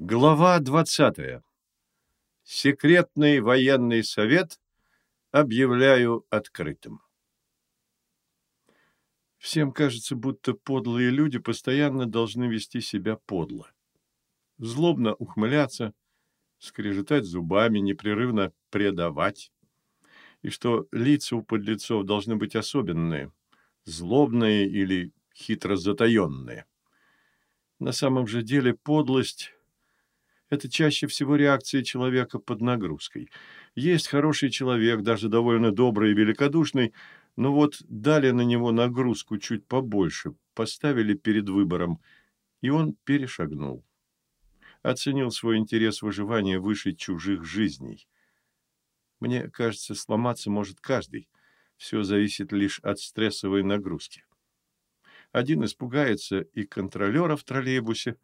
Глава 20. Секретный военный совет объявляю открытым. Всем кажется, будто подлые люди постоянно должны вести себя подло. Злобно ухмыляться, скрежетать зубами, непрерывно предавать. И что лица у подлецов должны быть особенные, злобные или хитро затаенные. На самом же деле подлость это чаще всего реакция человека под нагрузкой. Есть хороший человек, даже довольно добрый и великодушный, но вот дали на него нагрузку чуть побольше, поставили перед выбором, и он перешагнул. Оценил свой интерес выживания выше чужих жизней. Мне кажется, сломаться может каждый. Все зависит лишь от стрессовой нагрузки. Один испугается и контролера в троллейбусе,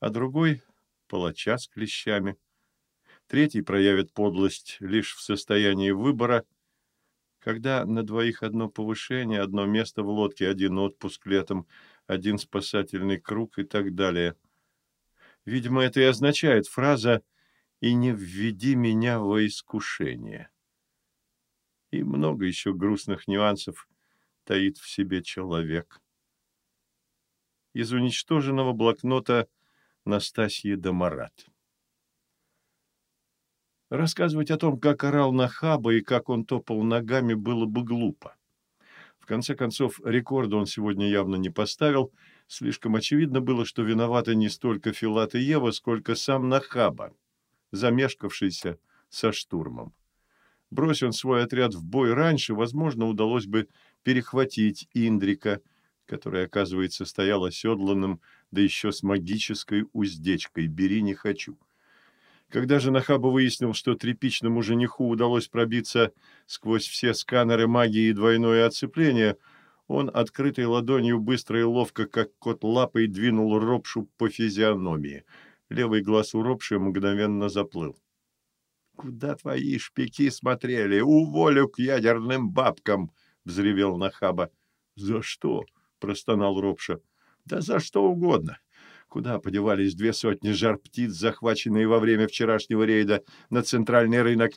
а другой палача с клещами. Третий проявит подлость лишь в состоянии выбора, когда на двоих одно повышение, одно место в лодке, один отпуск летом, один спасательный круг и так далее. Видимо, это и означает фраза «и не введи меня во искушение». И много еще грустных нюансов таит в себе человек. Из уничтоженного блокнота Настасьи Домарат. Рассказывать о том, как орал на Хаба и как он топал ногами, было бы глупо. В конце концов, рекорда он сегодня явно не поставил. Слишком очевидно было, что виноваты не столько Филат и Ева, сколько сам Нахаба, замешкавшийся со штурмом. Брось он свой отряд в бой раньше, возможно, удалось бы перехватить Индрика, который, оказывается, стоял оседланным да еще с магической уздечкой «бери, не хочу». Когда же Нахаба выяснил, что тряпичному жениху удалось пробиться сквозь все сканеры магии и двойное оцепление, он открытой ладонью быстро и ловко, как кот лапой, двинул Ропшу по физиономии. Левый глаз у Ропши мгновенно заплыл. «Куда твои шпики смотрели? Уволю к ядерным бабкам!» — взревел Нахаба. «За что?» — простонал Ропша. Да за что угодно. Куда подевались две сотни жар-птиц, захваченные во время вчерашнего рейда на центральный рынок?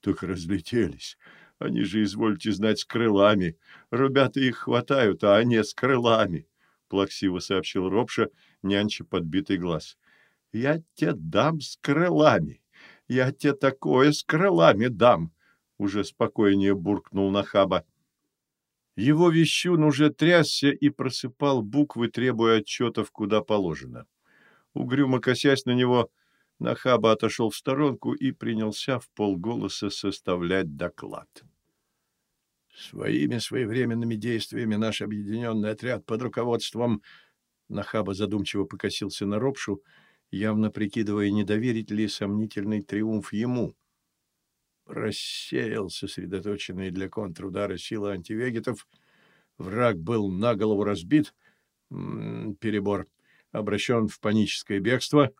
Так разлетелись. Они же, извольте знать, с крылами. Ребята их хватают, а они с крылами, — плаксиво сообщил Ропша, нянча подбитый глаз. — Я тебе дам с крылами. Я тебе такое с крылами дам, — уже спокойнее буркнул Нахаба. Его вещун уже трясся и просыпал буквы, требуя отчетов, куда положено. Угрюмо косясь на него, Нахаба отошел в сторонку и принялся в полголоса составлять доклад. Своими своевременными действиями наш объединенный отряд под руководством Нахаба задумчиво покосился на Ропшу, явно прикидывая, не доверить ли сомнительный триумф ему рассеял сосредоточенные для контрудара силы антивегетов. Враг был на голову разбит, перебор, обращен в паническое бегство.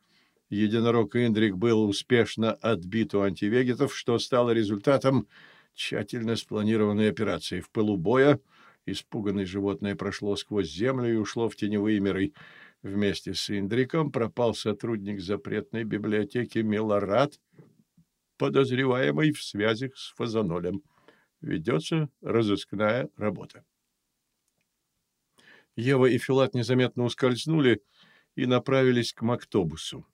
Единорог Индрик был успешно отбит у антивегетов, что стало результатом тщательно спланированной операции. В пылу боя испуганное животное прошло сквозь землю и ушло в теневые миры. Вместе с Индриком пропал сотрудник запретной библиотеки Милорад — подозреваемый в связях с фазанолем. Ведется разыскная работа. Ева и Филат незаметно ускользнули и направились к Мактобусу.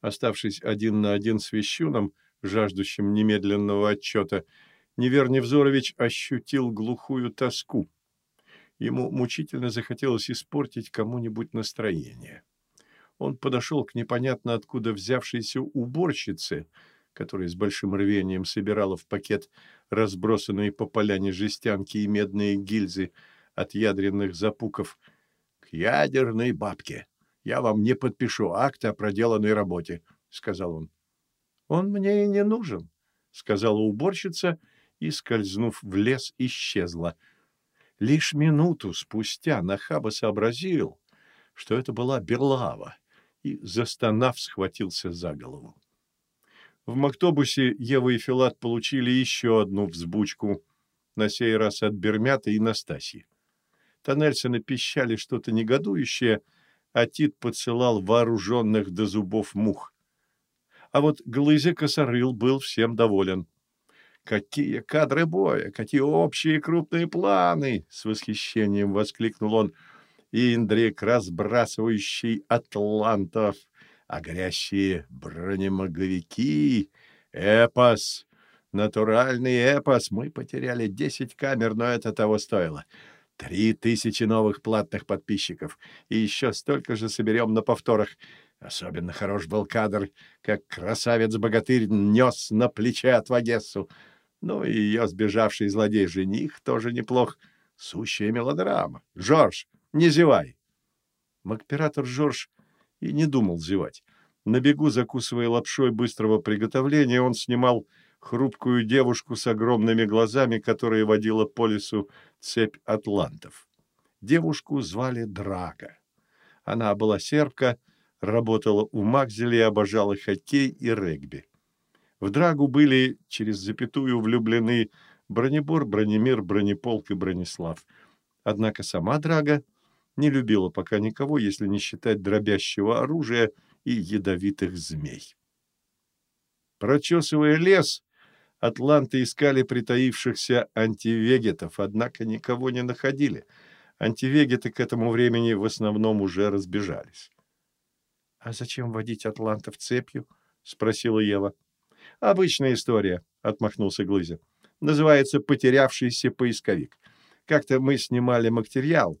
Оставшись один на один с Вещуном, жаждущим немедленного отчета, Невер Невзорович ощутил глухую тоску. Ему мучительно захотелось испортить кому-нибудь настроение. Он подошел к непонятно откуда взявшейся уборщице — которая с большим рвением собирала в пакет разбросанные по поляне жестянки и медные гильзы от ядерных запуков. «К ядерной бабке! Я вам не подпишу акт о проделанной работе», — сказал он. «Он мне и не нужен», — сказала уборщица и, скользнув в лес, исчезла. Лишь минуту спустя Нахаба сообразил, что это была Берлава, и, застонав, схватился за голову. В Мактобусе Ева и Филат получили еще одну взбучку, на сей раз от Бермята и Настасьи. Тоннельсоны пищали что-то негодующее, а Тит подсылал вооруженных до зубов мух. А вот Глызя Косорыл был всем доволен. «Какие кадры боя! Какие общие крупные планы!» — с восхищением воскликнул он. «Индрик, разбрасывающий атлантов, а горящие бронемоговики, эпос, натуральный эпос. Мы потеряли десять камер, но это того стоило. Три тысячи новых платных подписчиков, и еще столько же соберем на повторах. Особенно хорош был кадр, как красавец-богатырь нес на плече отвагессу. Ну и ее сбежавший злодей-жених тоже неплох. Сущая мелодрама. Жорж, не зевай. Макператор Жорж и не думал зевать. На бегу, закусывая лапшой быстрого приготовления, он снимал хрупкую девушку с огромными глазами, которая водила по лесу цепь атлантов. Девушку звали Драга. Она была сербка, работала у Макзеля и обожала хоккей и регби. В Драгу были через запятую влюблены Бронебор, Бронемир, Бронеполк и Бронислав. Однако сама Драга не любила пока никого, если не считать дробящего оружия и ядовитых змей. Прочесывая лес, атланты искали притаившихся антивегетов, однако никого не находили. Антивегеты к этому времени в основном уже разбежались. «А зачем водить атлантов цепью?» — спросила Ева. «Обычная история», — отмахнулся Глызя. «Называется «Потерявшийся поисковик». Как-то мы снимали материал.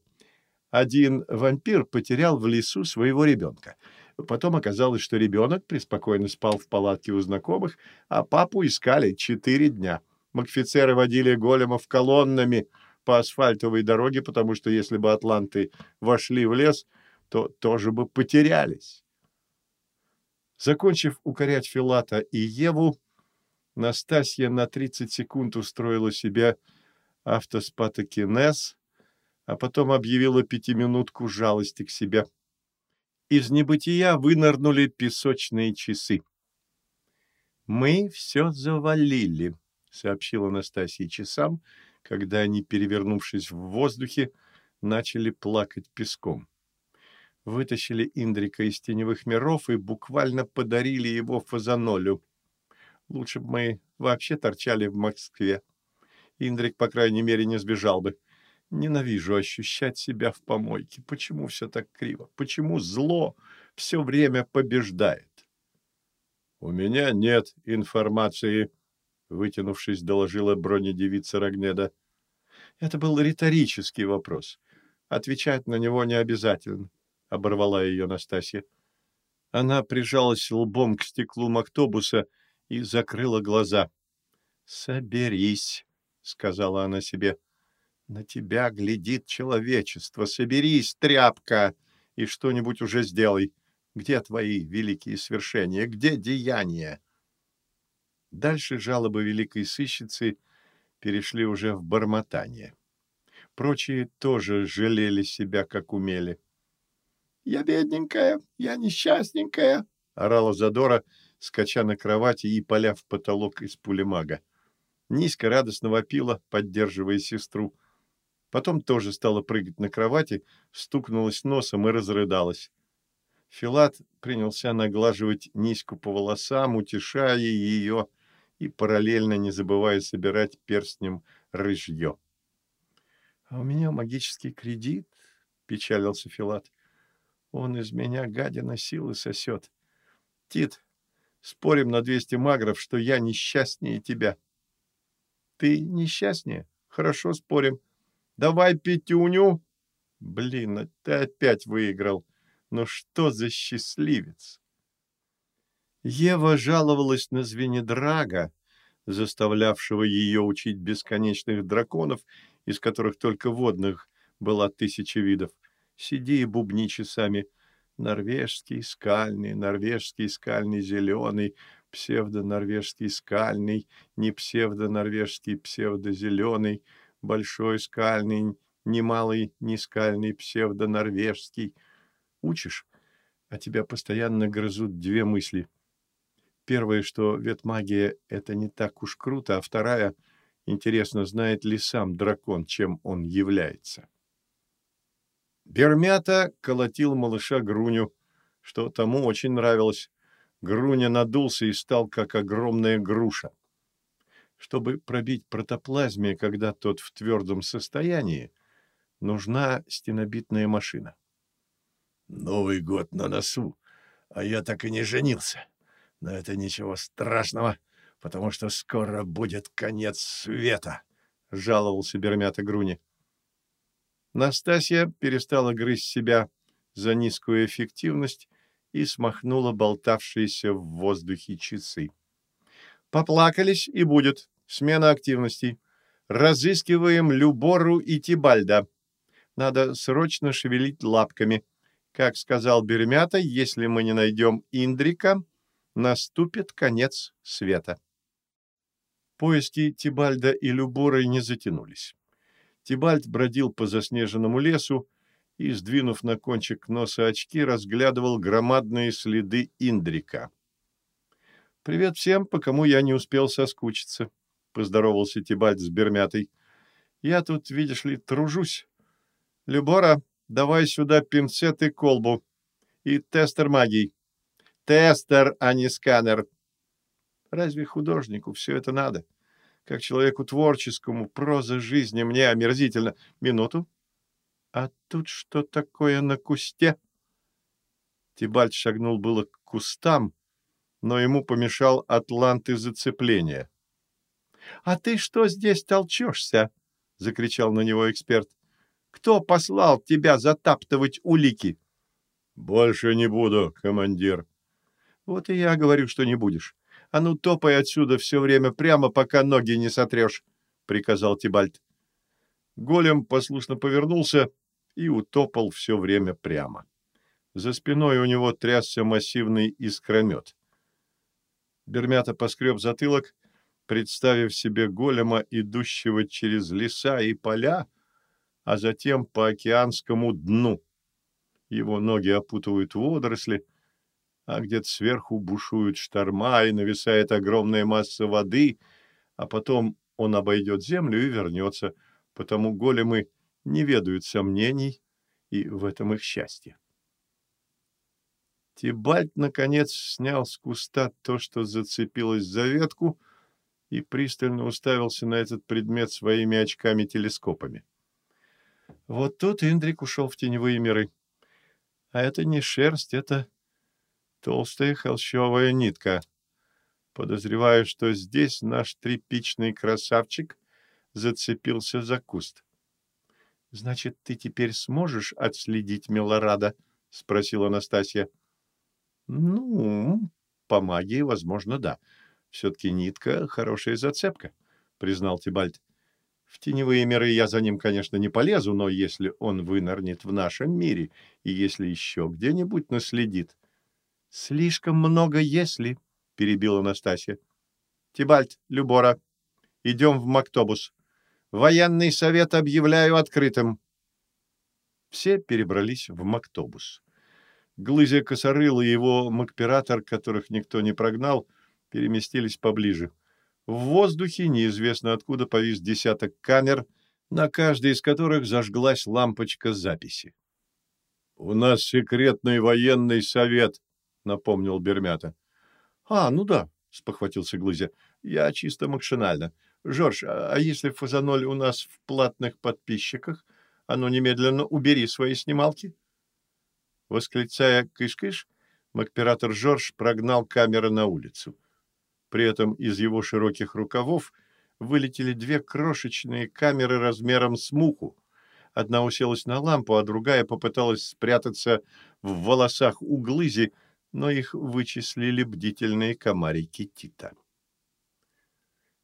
Один вампир потерял в лесу своего ребенка. Потом оказалось, что ребенок преспокойно спал в палатке у знакомых, а папу искали четыре дня. Макфицеры водили големов колоннами по асфальтовой дороге, потому что если бы атланты вошли в лес, то тоже бы потерялись. Закончив укорять Филата и Еву, Настасья на 30 секунд устроила себе автоспатокинез, а потом объявила пятиминутку жалости к себе. Из небытия вынырнули песочные часы. «Мы все завалили», — сообщила Настасья часам, когда они, перевернувшись в воздухе, начали плакать песком вытащили Индрика из теневых миров и буквально подарили его Фазанолю. Лучше бы мы вообще торчали в Москве. Индрик, по крайней мере, не сбежал бы. Ненавижу ощущать себя в помойке. Почему все так криво? Почему зло все время побеждает? — У меня нет информации, — вытянувшись, доложила бронедевица Рогнеда. Это был риторический вопрос. Отвечать на него не обязательно оборвала ее Настасья. Она прижалась лбом к стеклу мактобуса и закрыла глаза. «Соберись», — сказала она себе. «На тебя глядит человечество. Соберись, тряпка, и что-нибудь уже сделай. Где твои великие свершения? Где деяния?» Дальше жалобы великой сыщицы перешли уже в бормотание. Прочие тоже жалели себя, как умели. «Я бедненькая, я несчастненькая», — орала Задора, скача на кровати и поля в потолок из пулемага. Низко радостно вопила, поддерживая сестру. Потом тоже стала прыгать на кровати, стукнулась носом и разрыдалась. Филат принялся наглаживать Низку по волосам, утешая ее и параллельно не забывая собирать перстнем рыжье. — А у меня магический кредит, — печалился Филат. Он из меня, гадина, силы сосет. Тит, спорим на двести магров, что я несчастнее тебя. Ты несчастнее? Хорошо, спорим. Давай пятюню. Блин, а ты опять выиграл. Ну что за счастливец? Ева жаловалась на Звенедрага, заставлявшего ее учить бесконечных драконов, из которых только водных была тысяча видов сиди и бубни часами. Норвежский скальный, норвежский скальный зеленый, псевдо-норвежский скальный, не псевдо-норвежский псевдо-зеленый, большой скальный, немалый не скальный псевдо-норвежский. Учишь, а тебя постоянно грызут две мысли. Первое, что ветмагия — это не так уж круто, а вторая — интересно, знает ли сам дракон, чем он является. Бермята колотил малыша Груню, что тому очень нравилось. Груня надулся и стал как огромная груша. Чтобы пробить протоплазме, когда тот в твердом состоянии, нужна стенобитная машина. Новый год на носу, а я так и не женился. Но это ничего страшного, потому что скоро будет конец света, — жаловался Бермята Груни. Настасья перестала грызть себя за низкую эффективность и смахнула болтавшиеся в воздухе часы. Поплакались и будет. Смена активностей. Разыскиваем Любору и Тибальда. Надо срочно шевелить лапками. Как сказал Бермята, если мы не найдем Индрика, наступит конец света. Поиски Тибальда и Люборы не затянулись. Тибальд бродил по заснеженному лесу и, сдвинув на кончик носа очки, разглядывал громадные следы Индрика. «Привет всем, по кому я не успел соскучиться», — поздоровался Тибальд с Бермятой. «Я тут, видишь ли, тружусь. Любора, давай сюда пинцет и колбу. И тестер магии. Тестер, а не сканер. Разве художнику все это надо? Как человеку творческому, проза жизни мне омерзительно. Минуту. А тут что такое на кусте? Тибальд шагнул было к кустам, но ему помешал атлант из зацепления. — А ты что здесь толчешься? — закричал на него эксперт. — Кто послал тебя затаптывать улики? — Больше не буду, командир. — Вот и я говорю, что не будешь. А ну топай отсюда все время прямо, пока ноги не сотрешь, — приказал Тибальд. Голем послушно повернулся и утопал все время прямо. За спиной у него трясся массивный искромет. Бермята поскреб затылок, представив себе голема, идущего через леса и поля, а затем по океанскому дну. Его ноги опутывают водоросли, а где-то сверху бушуют шторма и нависает огромная масса воды, а потом он обойдет землю и вернется, потому големы не ведают сомнений, и в этом их счастье. Тибальт, наконец, снял с куста то, что зацепилось за ветку, и пристально уставился на этот предмет своими очками-телескопами. Вот тут Индрик ушел в теневые миры. А это не шерсть, это толстая холщовая нитка. Подозреваю, что здесь наш тряпичный красавчик зацепился за куст. — Значит, ты теперь сможешь отследить Милорада? — спросила Анастасия. — ну, по магии, возможно, да. Все-таки нитка — хорошая зацепка, признал Тибальд. В теневые миры я за ним, конечно, не полезу, но если он вынырнет в нашем мире и если еще где-нибудь наследит... — Слишком много «если», — перебила Настасья. — Тибальд, Любора, идем в Мактобус. Военный совет объявляю открытым. Все перебрались в Мактобус. Глызя косорыл и его макператор, которых никто не прогнал, переместились поближе. В воздухе неизвестно откуда повис десяток камер, на каждой из которых зажглась лампочка записи. — У нас секретный военный совет, — напомнил Бермята. — А, ну да, — спохватился Глызя. — Я чисто машинально. Жорж, а, а если фазаноль у нас в платных подписчиках? А ну немедленно убери свои снималки. — Восклицая «кыш-кыш», макператор Жорж прогнал камеры на улицу. При этом из его широких рукавов вылетели две крошечные камеры размером с муху. Одна уселась на лампу, а другая попыталась спрятаться в волосах у глызи, но их вычислили бдительные комарики Тита.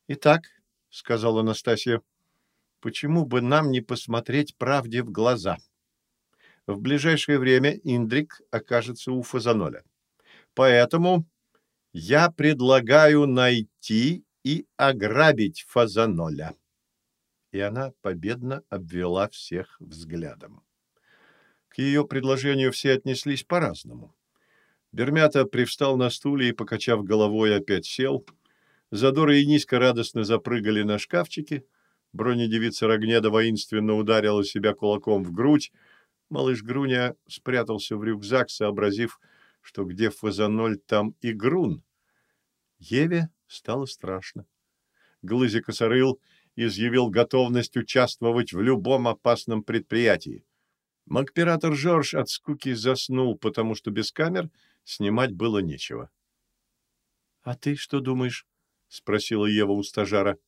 «Итак», — сказала Анастасия, — «почему бы нам не посмотреть правде в глаза?» в ближайшее время Индрик окажется у Фазаноля. Поэтому я предлагаю найти и ограбить Фазаноля. И она победно обвела всех взглядом. К ее предложению все отнеслись по-разному. Бермята привстал на стуле и, покачав головой, опять сел. Задоры и низко радостно запрыгали на шкафчике. Бронедевица Рогнеда воинственно ударила себя кулаком в грудь, Малыш Груня спрятался в рюкзак, сообразив, что где фазаноль, там и грун. Еве стало страшно. Глызя косорыл изъявил готовность участвовать в любом опасном предприятии. Макператор Жорж от скуки заснул, потому что без камер снимать было нечего. — А ты что думаешь? — спросила Ева у стажара.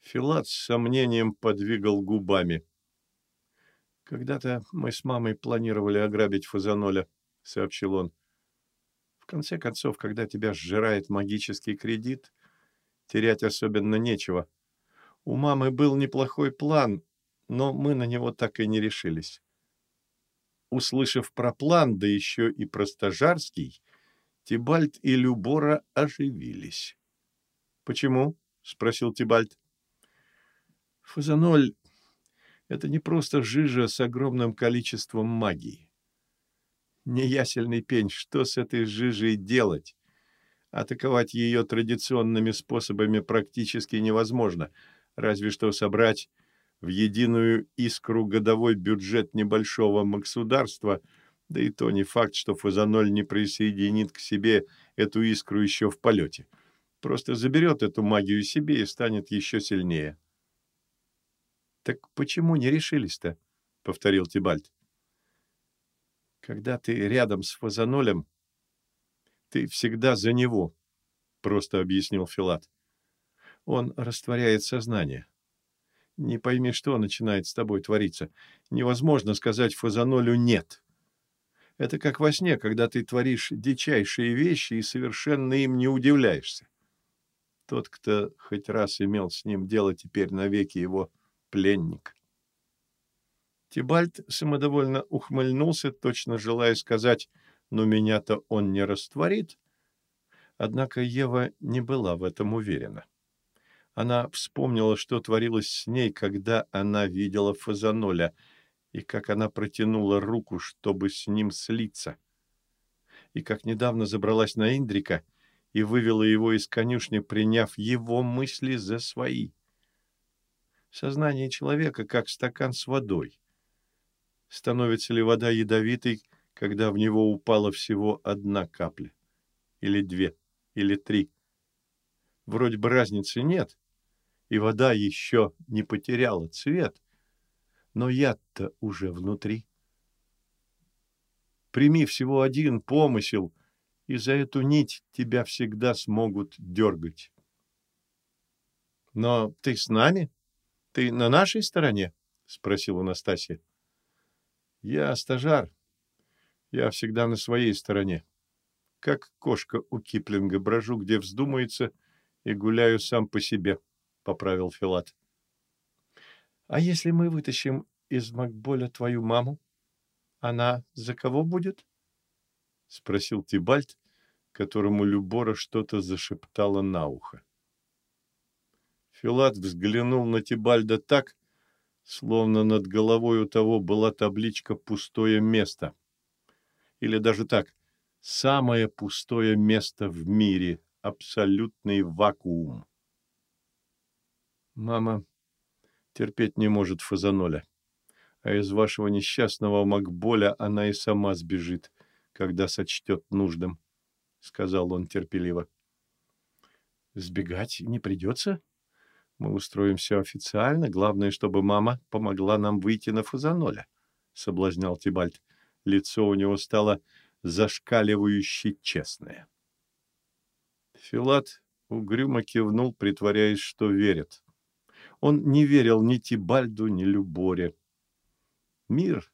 Филат с сомнением подвигал губами. — Когда-то мы с мамой планировали ограбить Фазаноля, — сообщил он. В конце концов, когда тебя сжирает магический кредит, терять особенно нечего. У мамы был неплохой план, но мы на него так и не решились. Услышав про план, да еще и про стажарский, Тибальт и Любора оживились. «Почему?» — спросил Тибальт. «Фазаноль — это не просто жижа с огромным количеством магии. Неясельный пень, что с этой жижей делать? Атаковать ее традиционными способами практически невозможно, разве что собрать в единую искру годовой бюджет небольшого государства, да и то не факт, что Фазаноль не присоединит к себе эту искру еще в полете. Просто заберет эту магию себе и станет еще сильнее. «Так почему не решились-то?» — повторил Тибальт. Когда ты рядом с Фазанолем, ты всегда за него, просто объяснил Филат. Он растворяет сознание. Не пойми, что начинает с тобой твориться. Невозможно сказать Фазанолю «нет». Это как во сне, когда ты творишь дичайшие вещи и совершенно им не удивляешься. Тот, кто хоть раз имел с ним дело, теперь навеки его пленник. Тибальт самодовольно ухмыльнулся, точно желая сказать «но меня-то он не растворит». Однако Ева не была в этом уверена. Она вспомнила, что творилось с ней, когда она видела Фазаноля, и как она протянула руку, чтобы с ним слиться. И как недавно забралась на Индрика и вывела его из конюшни, приняв его мысли за свои. Сознание человека как стакан с водой становится ли вода ядовитой, когда в него упала всего одна капля, или две, или три. Вроде бы разницы нет, и вода еще не потеряла цвет, но яд-то уже внутри. Прими всего один помысел, и за эту нить тебя всегда смогут дергать. «Но ты с нами? Ты на нашей стороне?» — спросила Настасья. Я стажар. Я всегда на своей стороне. Как кошка у Киплинга брожу, где вздумается, и гуляю сам по себе, — поправил Филат. — А если мы вытащим из Макболя твою маму, она за кого будет? — спросил Тибальт, которому Любора что-то зашептала на ухо. Филат взглянул на Тибальда так, словно над головой у того была табличка «Пустое место». Или даже так, самое пустое место в мире, абсолютный вакуум. Мама терпеть не может фазаноля, а из вашего несчастного Макболя она и сама сбежит, когда сочтет нужным, — сказал он терпеливо. — Сбегать не придется? Мы устроим все официально. Главное, чтобы мама помогла нам выйти на Фазаноля, — соблазнял Тибальт. Лицо у него стало зашкаливающе честное. Филат угрюмо кивнул, притворяясь, что верит. Он не верил ни Тибальду, ни Люборе. Мир,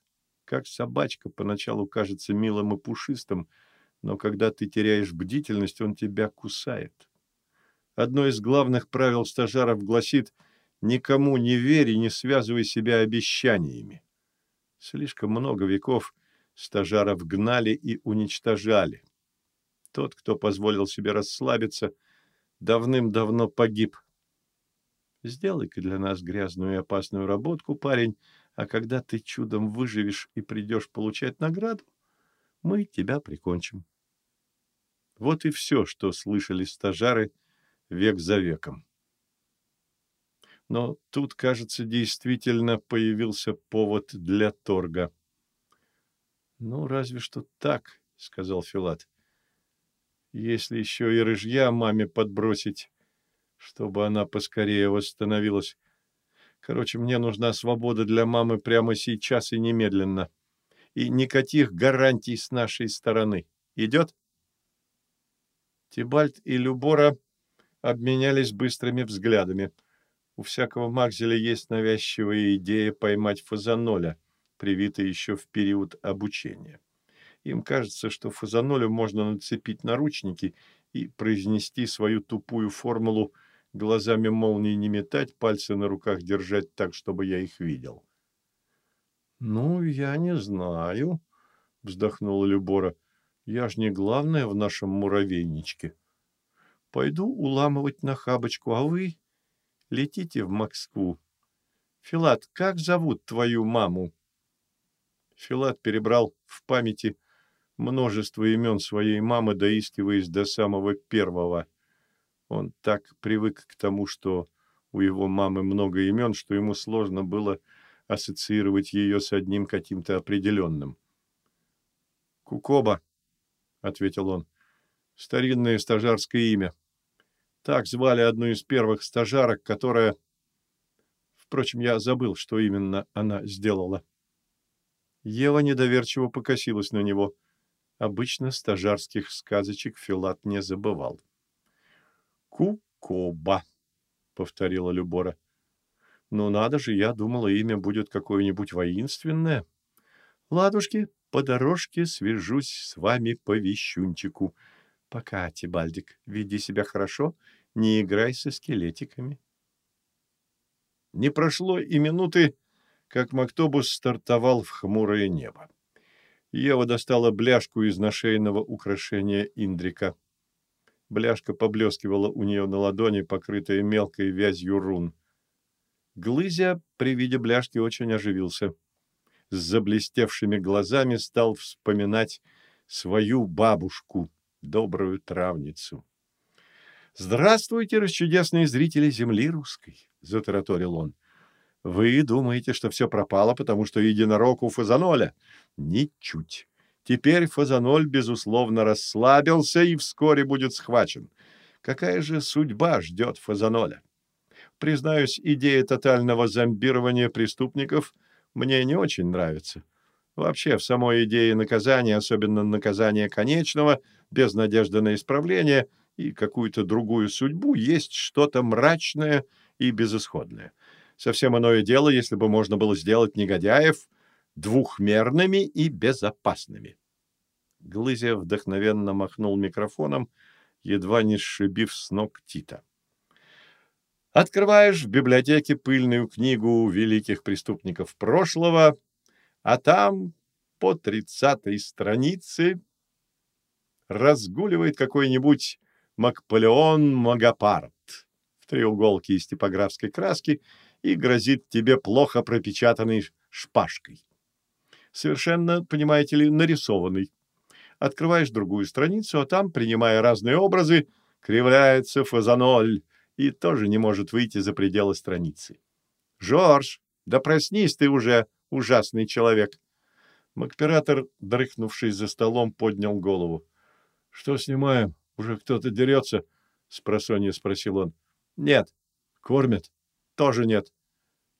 как собачка, поначалу кажется милым и пушистым, но когда ты теряешь бдительность, он тебя кусает. Одно из главных правил стажаров гласит «никому не верь и не связывай себя обещаниями». Слишком много веков стажаров гнали и уничтожали. Тот, кто позволил себе расслабиться, давным-давно погиб. Сделай-ка для нас грязную и опасную работку, парень, а когда ты чудом выживешь и придешь получать награду, мы тебя прикончим. Вот и все, что слышали стажары – век за веком. Но тут, кажется, действительно появился повод для торга. Ну, разве что так, сказал Филат. Если еще и рыжья маме подбросить, чтобы она поскорее восстановилась. Короче, мне нужна свобода для мамы прямо сейчас и немедленно. И никаких гарантий с нашей стороны. Идет? Тибальт и Любора обменялись быстрыми взглядами. У всякого Макзеля есть навязчивая идея поймать фазаноля, привитая еще в период обучения. Им кажется, что фазанолю можно нацепить наручники и произнести свою тупую формулу глазами молнии не метать, пальцы на руках держать так, чтобы я их видел. «Ну, я не знаю», — вздохнула Любора. «Я ж не главное в нашем муравейничке. Пойду уламывать на хабочку, а вы летите в Москву. Филат, как зовут твою маму?» Филат перебрал в памяти множество имен своей мамы, доискиваясь до самого первого. Он так привык к тому, что у его мамы много имен, что ему сложно было ассоциировать ее с одним каким-то определенным. «Кукоба», — ответил он, — «старинное стажарское имя. Так звали одну из первых стажарок, которая... Впрочем, я забыл, что именно она сделала». Ева недоверчиво покосилась на него. Обычно стажарских сказочек Филат не забывал. «Кукоба», — повторила Любора. «Ну надо же, я думала, имя будет какое-нибудь воинственное. Ладушки, по дорожке свяжусь с вами по вещунчику. Пока, Тибальдик, веди себя хорошо, не играй со скелетиками». Не прошло и минуты, как Мактобус стартовал в хмурое небо. Ева достала бляшку из нашейного украшения Индрика. Бляшка поблескивала у нее на ладони, покрытая мелкой вязью рун. Глызя при виде бляшки очень оживился. С заблестевшими глазами стал вспоминать свою бабушку, добрую травницу. «Здравствуйте, расчудесные зрители земли русской!» — затараторил он. «Вы думаете, что все пропало, потому что единорог у Фазаноля? Ничуть. Теперь Фазаноль, безусловно, расслабился и вскоре будет схвачен. Какая же судьба ждет Фазаноля? Признаюсь, идея тотального зомбирования преступников мне не очень нравится. Вообще, в самой идее наказания, особенно наказания конечного, без надежды на исправление и какую-то другую судьбу, есть что-то мрачное и безысходное. Совсем иное дело, если бы можно было сделать негодяев двухмерными и безопасными. Глызя вдохновенно махнул микрофоном, едва не сшибив с ног Тита. Открываешь в библиотеке пыльную книгу великих преступников прошлого, а там по тридцатой странице разгуливает какой-нибудь Макполеон Магапарт в треуголке из типографской краски и грозит тебе плохо пропечатанной шпажкой. Совершенно, понимаете ли, нарисованный открываешь другую страницу, а там, принимая разные образы, кривляется фазаноль и тоже не может выйти за пределы страницы. «Жорж, да проснись ты уже, ужасный человек!» Макператор, дрыхнувший за столом, поднял голову. «Что снимаем? Уже кто-то дерется?» — спросонья спросил он. «Нет». «Кормят?» «Тоже нет».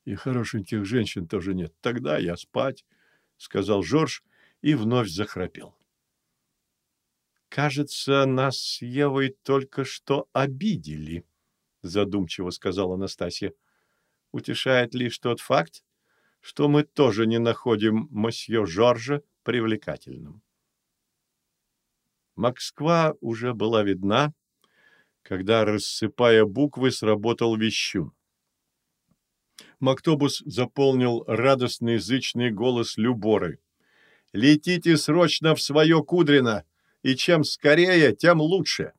«И хорошеньких женщин тоже нет. Тогда я спать», — сказал Жорж и вновь захрапел. «Кажется, нас с Евой только что обидели», — задумчиво сказала Настасья. «Утешает лишь тот факт, что мы тоже не находим мосье Жоржа привлекательным». Москва уже была видна, когда, рассыпая буквы, сработал вещун. Мактобус заполнил радостный зычный голос Люборы. «Летите срочно в свое Кудрино! и чем скорее, тем лучше.